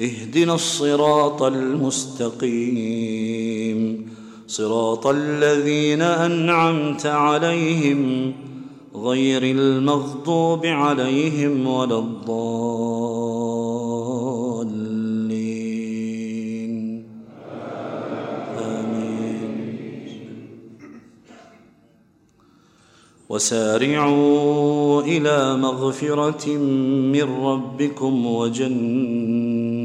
اهدنا الصراط المستقيم. صراط الذين أنعمت عليهم غير المغضوب عليهم ولا الضالين. آمين. وسارعوا إلى مغفرة من ربكم وجنة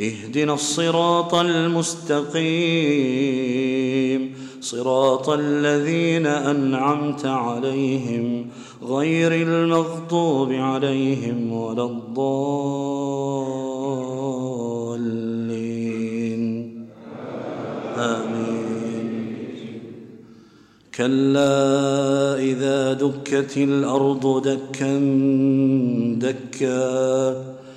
اهدنا الصراط المستقيم. صراط الذين أنعمت عليهم غير المغضوب عليهم ولا الضالين. آمين. كلا إذا دكت الأرض دكا دكا.